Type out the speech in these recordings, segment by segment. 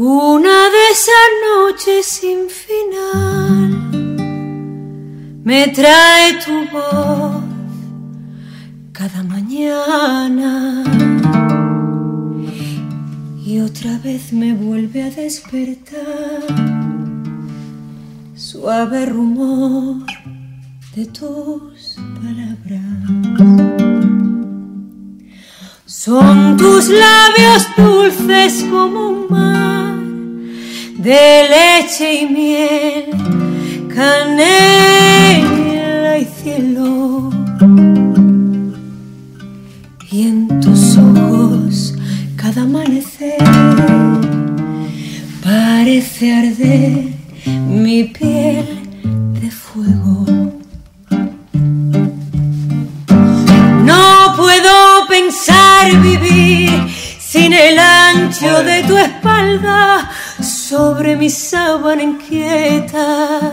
Una de esas noches sin final me trae tu voz cada mañana y otra vez me vuelve a despertar suave rumor de tus palabras. Son tus labios dulces como un mar de leche y miel, canela cada amanecer parece arder mi piel de fuego. No puedo pensar vivir sin el ancho de tu espalda sobre mi sábana inquieta.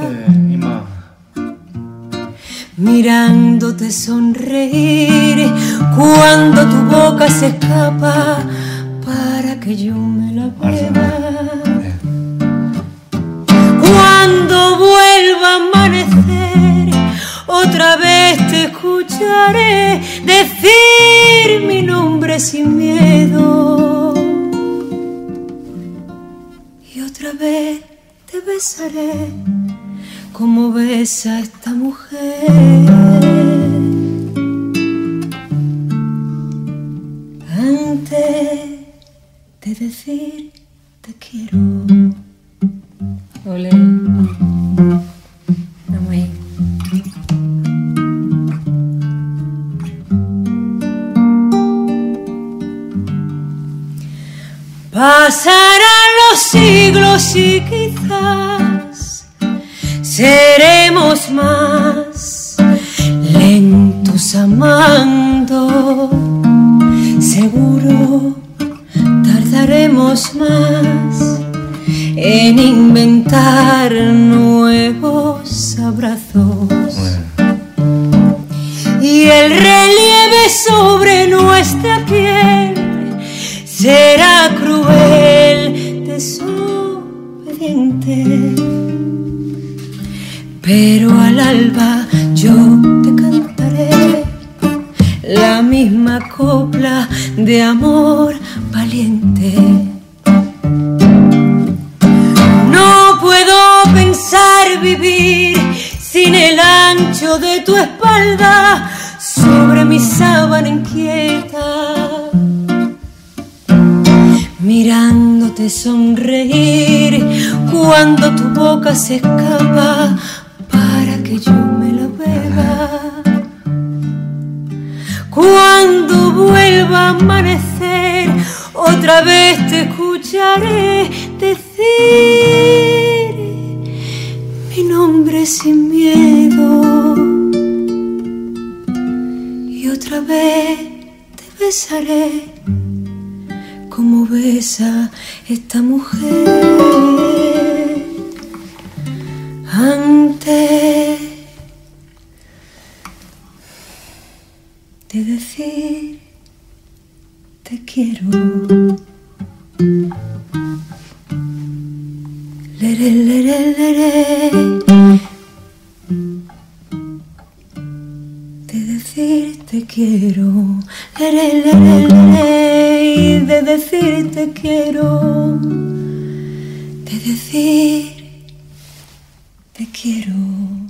Mirándote sonreír cuando tu boca se escapa para que yo me la beba. Cuando vuelva a amanecer, otra vez te escucharé decir mi nombre sin miedo. Y otra vez te besaré como besa esta mujer. De decir te quiero. Ole. Vamos ahí. Pasarán los siglos y quizás seremos más lentos amando. Más en inventar nuevos abrazos. Y el relieve sobre nuestra piel será cruel, desobediente. Pero al alba yo te cantaré la misma copla de amor No puedo pensar vivir sin el ancho de tu espalda sobre mi sábana inquieta. Mirándote sonreír cuando tu boca se escapa para que yo me la beba. Cuando vuelva a amanecer, otra vez te escucharé decir mi nombre sin miedo. Y otra vez te besaré como besa esta mujer. Antes de decir te quiero. Lere, lere, lere. De decir te quiero. Lere, lere. De decir te quiero. De decir te quiero.